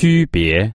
区别。